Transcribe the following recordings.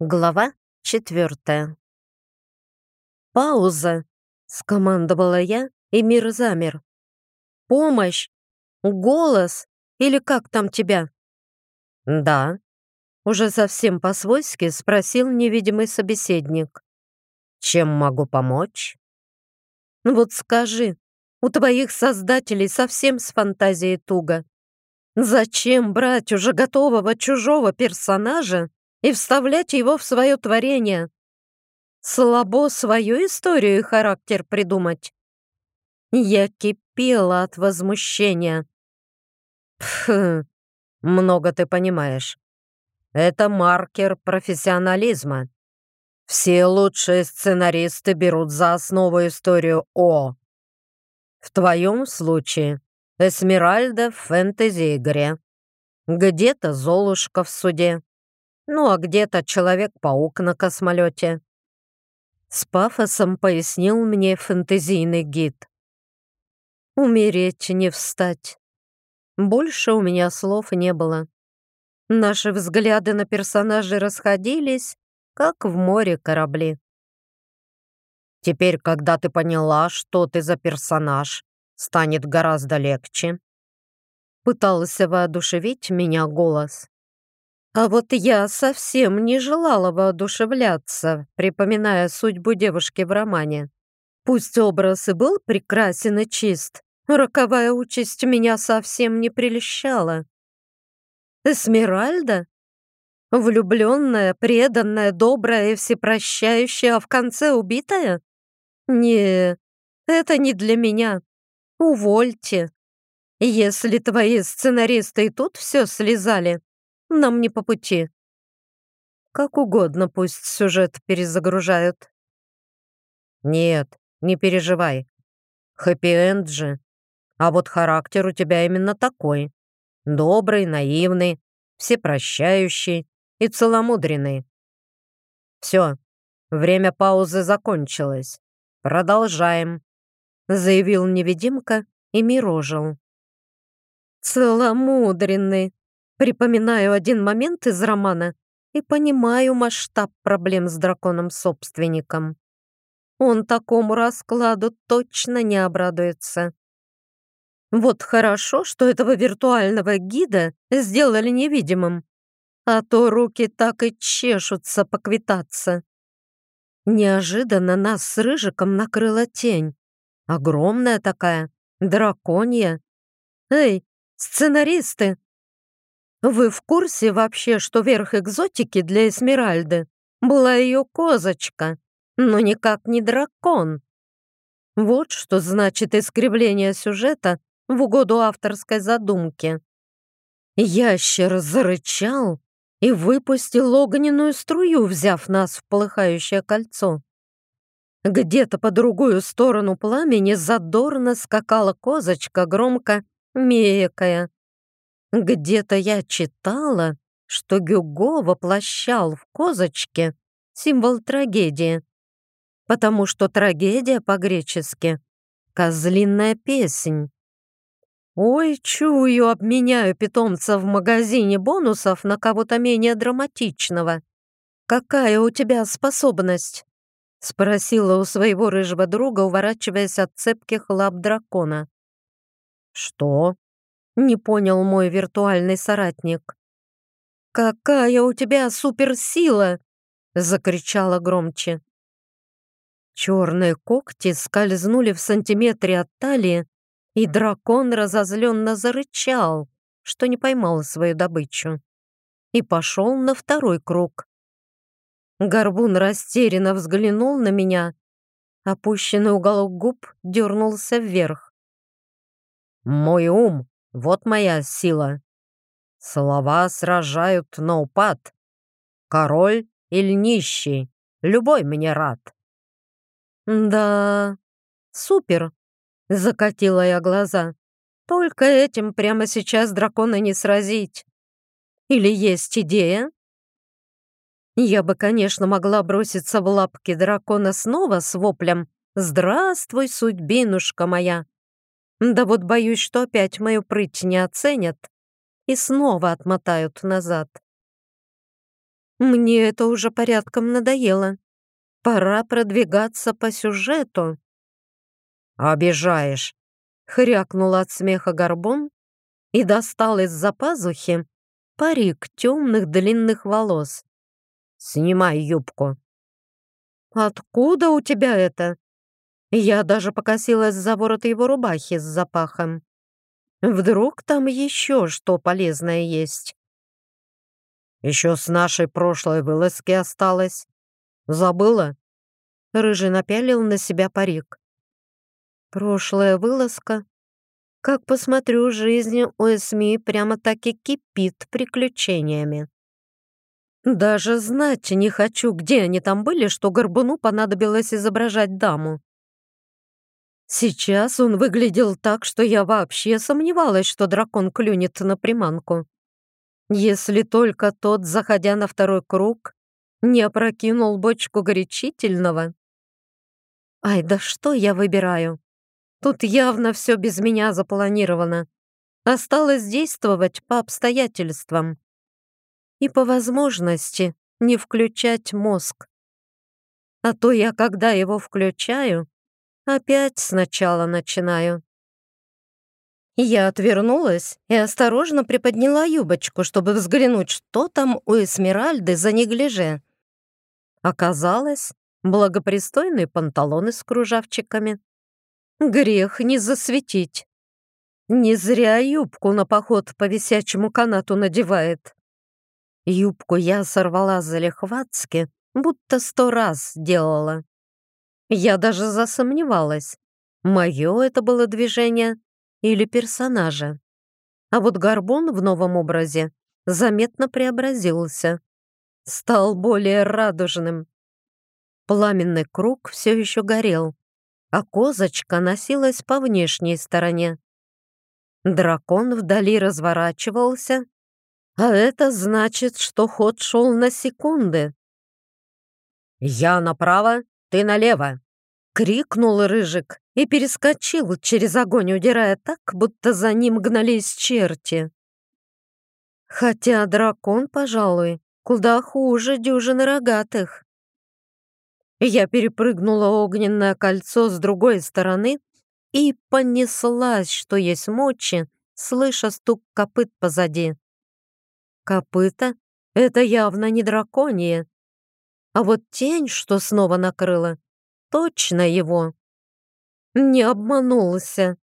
Глава четвертая. «Пауза!» — скомандовала я, и мир замер. «Помощь! Голос! Или как там тебя?» «Да», — уже совсем по-свойски спросил невидимый собеседник. «Чем могу помочь?» «Ну «Вот скажи, у твоих создателей совсем с фантазией туго. Зачем брать уже готового чужого персонажа и вставлять его в свое творение. Слабо свою историю и характер придумать. Я кипела от возмущения. Пф, много ты понимаешь. Это маркер профессионализма. Все лучшие сценаристы берут за основу историю О. В твоем случае Эсмеральда в фэнтези-игре. Где-то Золушка в суде. Ну а где-то Человек-паук на космолете. С пафосом пояснил мне фэнтезийный гид. Умереть не встать. Больше у меня слов не было. Наши взгляды на персонажей расходились, как в море корабли. Теперь, когда ты поняла, что ты за персонаж, станет гораздо легче. Пытался воодушевить меня голос. А вот я совсем не желала воодушевляться, припоминая судьбу девушки в романе. Пусть образ и был прекрасен и чист, роковая участь меня совсем не прельщала. Эсмеральда? Влюбленная, преданная, добрая и всепрощающая, а в конце убитая? Не, это не для меня. Увольте. Если твои сценаристы и тут все слезали, нам не по пути. Как угодно пусть сюжет перезагружают. Нет, не переживай. Хэппи-энд же. А вот характер у тебя именно такой. Добрый, наивный, всепрощающий и целомудренный. Все, время паузы закончилось. Продолжаем, заявил невидимка и мирожил. Целомудренный. Припоминаю один момент из романа и понимаю масштаб проблем с драконом-собственником. Он такому раскладу точно не обрадуется. Вот хорошо, что этого виртуального гида сделали невидимым, а то руки так и чешутся поквитаться. Неожиданно нас с Рыжиком накрыла тень. Огромная такая, драконья. «Эй, сценаристы, вы в курсе вообще, что верх экзотики для Эсмеральды была ее козочка, но никак не дракон? Вот что значит искривление сюжета в угоду авторской задумки. Ящер зарычал и выпустил огненную струю, взяв нас в полыхающее кольцо. Где-то по другую сторону пламени задорно скакала козочка, громко мекая. Где-то я читала, что Гюго воплощал в козочке символ трагедии, потому что трагедия по-гречески — козлиная песнь. Ой, чую, обменяю питомца в магазине бонусов на кого-то менее драматичного. Какая у тебя способность? Спросила у своего рыжего друга, уворачиваясь от цепких лап дракона. «Что?» Не понял мой виртуальный соратник. «Какая у тебя суперсила!» — закричала громче. Черные когти скользнули в сантиметре от талии, и дракон разозленно зарычал, что не поймал свою добычу, и пошел на второй круг. Горбун растерянно взглянул на меня, опущенный уголок губ дернулся вверх. «Мой ум вот моя сила. Слова сражают на упад. Король или нищий, любой мне рад. Да, супер, закатила я глаза. Только этим прямо сейчас дракона не сразить. Или есть идея? Я бы, конечно, могла броситься в лапки дракона снова с воплем «Здравствуй, судьбинушка моя!» Да вот боюсь, что опять мою прыть не оценят и снова отмотают назад. Мне это уже порядком надоело. Пора продвигаться по сюжету. «Обижаешь!» — хрякнул от смеха горбун и достал из-за пазухи парик темных длинных волос. «Снимай юбку». «Откуда у тебя это?» Я даже покосилась за ворот его рубахи с запахом. Вдруг там еще что полезное есть? Еще с нашей прошлой вылазки осталось. Забыла?» Рыжий напялил на себя парик. «Прошлая вылазка? Как посмотрю, жизнь у СМИ прямо-таки кипит приключениями. Даже знать не хочу, где они там были, что Горбуну понадобилось изображать даму. Сейчас он выглядел так, что я вообще сомневалась, что дракон клюнет на приманку. Если только тот, заходя на второй круг, не опрокинул бочку горячительного. Ай, да что я выбираю? Тут явно все без меня запланировано. Осталось действовать по обстоятельствам. И по возможности не включать мозг. А то я, когда его включаю, опять сначала начинаю. Я отвернулась и осторожно приподняла юбочку, чтобы взглянуть, что там у Эсмеральды за неглиже. Оказалось, благопристойные панталоны с кружавчиками. Грех не засветить. Не зря юбку на поход по висячему канату надевает. Юбку я сорвала залихватски, будто сто раз делала. Я даже засомневалась, мое это было движение или персонажа. А вот Горбун в новом образе заметно преобразился стал более радужным. Пламенный круг все еще горел, а козочка носилась по внешней стороне. Дракон вдали разворачивался, а это значит, что ход шел на секунды. «Я направо, ты налево!» — крикнул Рыжик и перескочил через огонь, удирая так, будто за ним гнались черти. Хотя дракон, пожалуй, куда хуже дюжины рогатых. Я перепрыгнула огненное кольцо с другой стороны и понеслась, что есть мочи, слыша стук копыт позади. Копыта — это явно не драконье. А вот тень, что снова накрыла, точно его. Не обманулся.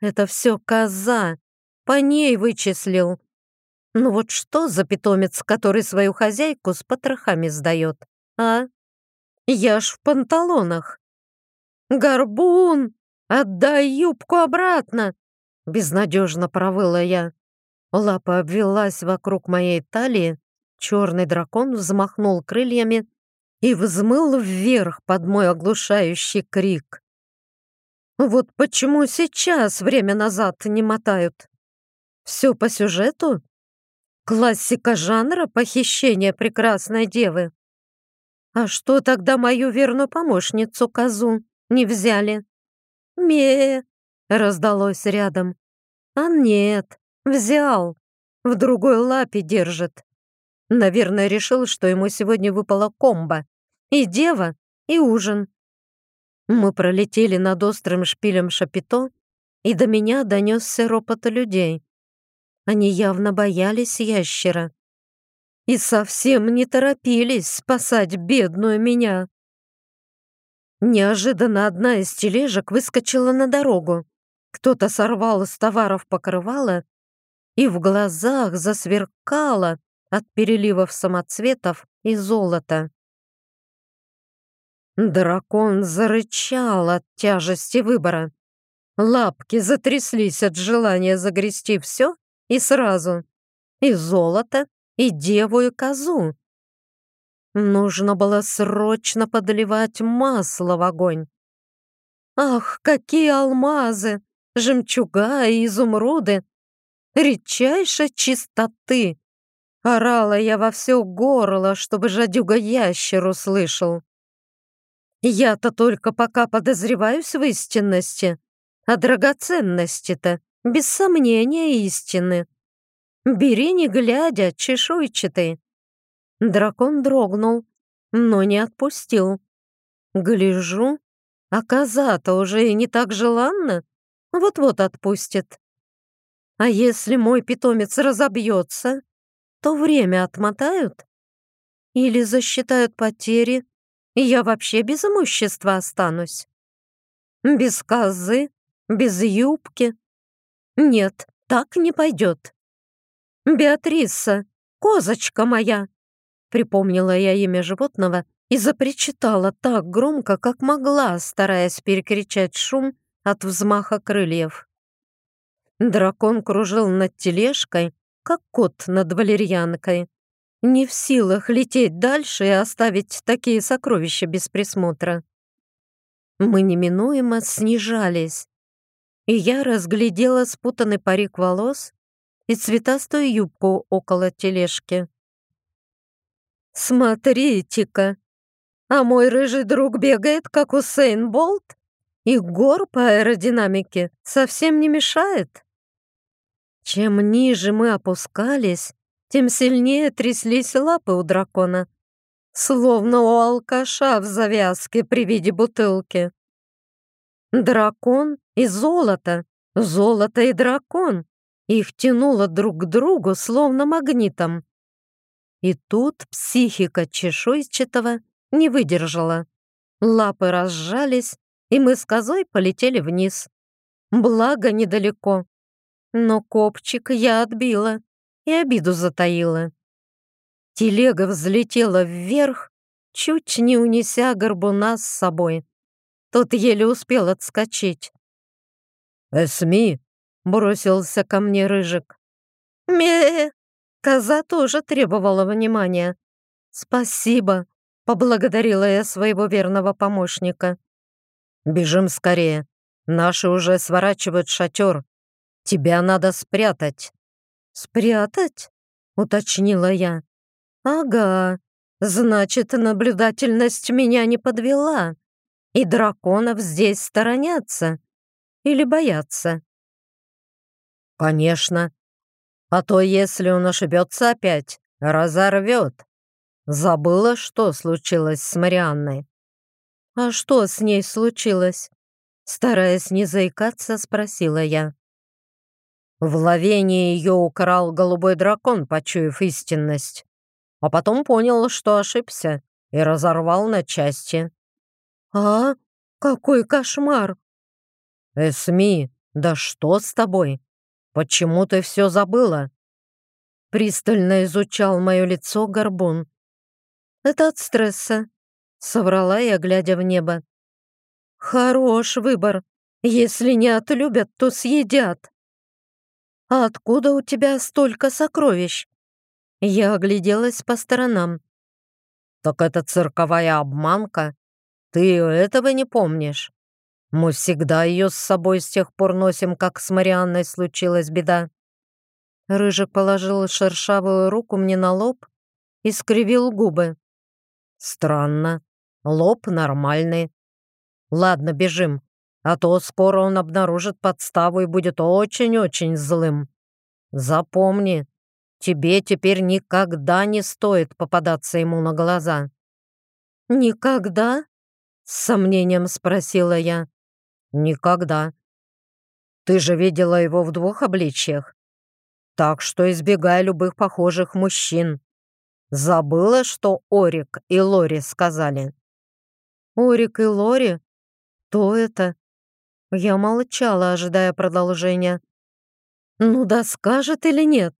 Это все коза. По ней вычислил. Ну вот что за питомец, который свою хозяйку с потрохами сдает, а? Я ж в панталонах. Горбун, отдай юбку обратно! Безнадежно провыла я. Лапа обвелась вокруг моей талии, черный дракон взмахнул крыльями и взмыл вверх под мой оглушающий крик. Вот почему сейчас время назад не мотают? Все по сюжету? Классика жанра похищения прекрасной девы. А что тогда мою верную помощницу козу не взяли? Ме, раздалось рядом. А нет, взял. В другой лапе держит. Наверное, решил, что ему сегодня выпала комба. И дева, и ужин. Мы пролетели над острым шпилем шапито, и до меня донесся ропот людей. Они явно боялись ящера и совсем не торопились спасать бедную меня. Неожиданно одна из тележек выскочила на дорогу. Кто-то сорвал с товаров покрывало, и в глазах засверкало от переливов самоцветов и золота. Дракон зарычал от тяжести выбора. Лапки затряслись от желания загрести все и сразу. И золото, и деву, и козу. Нужно было срочно подливать масло в огонь. Ах, какие алмазы, жемчуга и изумруды! Редчайшей чистоты! Орала я во все горло, чтобы жадюга-ящер услышал. Я-то только пока подозреваюсь в истинности, а драгоценности-то без сомнения истины. Бери не глядя, чешуйчатый. Дракон дрогнул, но не отпустил. Гляжу, а коза-то уже и не так желанна, вот-вот отпустит. А если мой питомец разобьется, то время отмотают? Или засчитают потери, и я вообще без имущества останусь? Без козы, без юбки? Нет, так не пойдет. Беатриса, козочка моя, Припомнила я имя животного и запричитала так громко, как могла, стараясь перекричать шум от взмаха крыльев. Дракон кружил над тележкой, как кот над валерьянкой, не в силах лететь дальше и оставить такие сокровища без присмотра. Мы неминуемо снижались, и я разглядела спутанный парик волос и цветастую юбку около тележки. «Смотрите-ка! А мой рыжий друг бегает, как Усейн Болт, и гор по аэродинамике совсем не мешает». Чем ниже мы опускались, тем сильнее тряслись лапы у дракона, словно у алкаша в завязке при виде бутылки. Дракон и золото, золото и дракон. Их тянуло друг к другу, словно магнитом. И тут психика чешуйчатого не выдержала. Лапы разжались, и мы с козой полетели вниз. Благо недалеко. Но копчик я отбила и обиду затаила. Телега взлетела вверх, чуть не унеся горбуна с собой. Тот еле успел отскочить. «Эсми!» — бросился ко мне Рыжик. ме Коза тоже требовала внимания. «Спасибо», — поблагодарила я своего верного помощника. «Бежим скорее. Наши уже сворачивают шатер. Тебя надо спрятать». «Спрятать?» — уточнила я. «Ага, значит, наблюдательность меня не подвела, и драконов здесь сторонятся или боятся». «Конечно. А то, если он ошибется опять, разорвет. Забыла, что случилось с Марианной?» «А что с ней случилось?» Стараясь не заикаться, спросила я. В ее украл голубой дракон, почуяв истинность. А потом понял, что ошибся, и разорвал на части. «А? Какой кошмар!» «Эсми, да что с тобой? Почему ты все забыла?» Пристально изучал мое лицо горбун. «Это от стресса», — соврала я, глядя в небо. «Хорош выбор. Если не отлюбят, то съедят». «А откуда у тебя столько сокровищ?» Я огляделась по сторонам. «Так это цирковая обманка? Ты этого не помнишь? Мы всегда ее с собой с тех пор носим, как с Марианной случилась беда». Рыжик положил шершавую руку мне на лоб и скривил губы. «Странно. Лоб нормальный. Ладно, бежим а то скоро он обнаружит подставу и будет очень-очень злым. Запомни, тебе теперь никогда не стоит попадаться ему на глаза». «Никогда?» — с сомнением спросила я. «Никогда. Ты же видела его в двух обличьях. Так что избегай любых похожих мужчин. Забыла, что Орик и Лори сказали?» «Орик и Лори? Кто это?» Я молчала, ожидая продолжения. «Ну да скажет или нет?»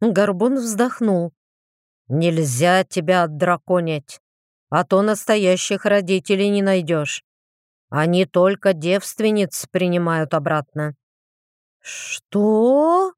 Горбун вздохнул. «Нельзя тебя отдраконить, а то настоящих родителей не найдешь. Они только девственниц принимают обратно». «Что?»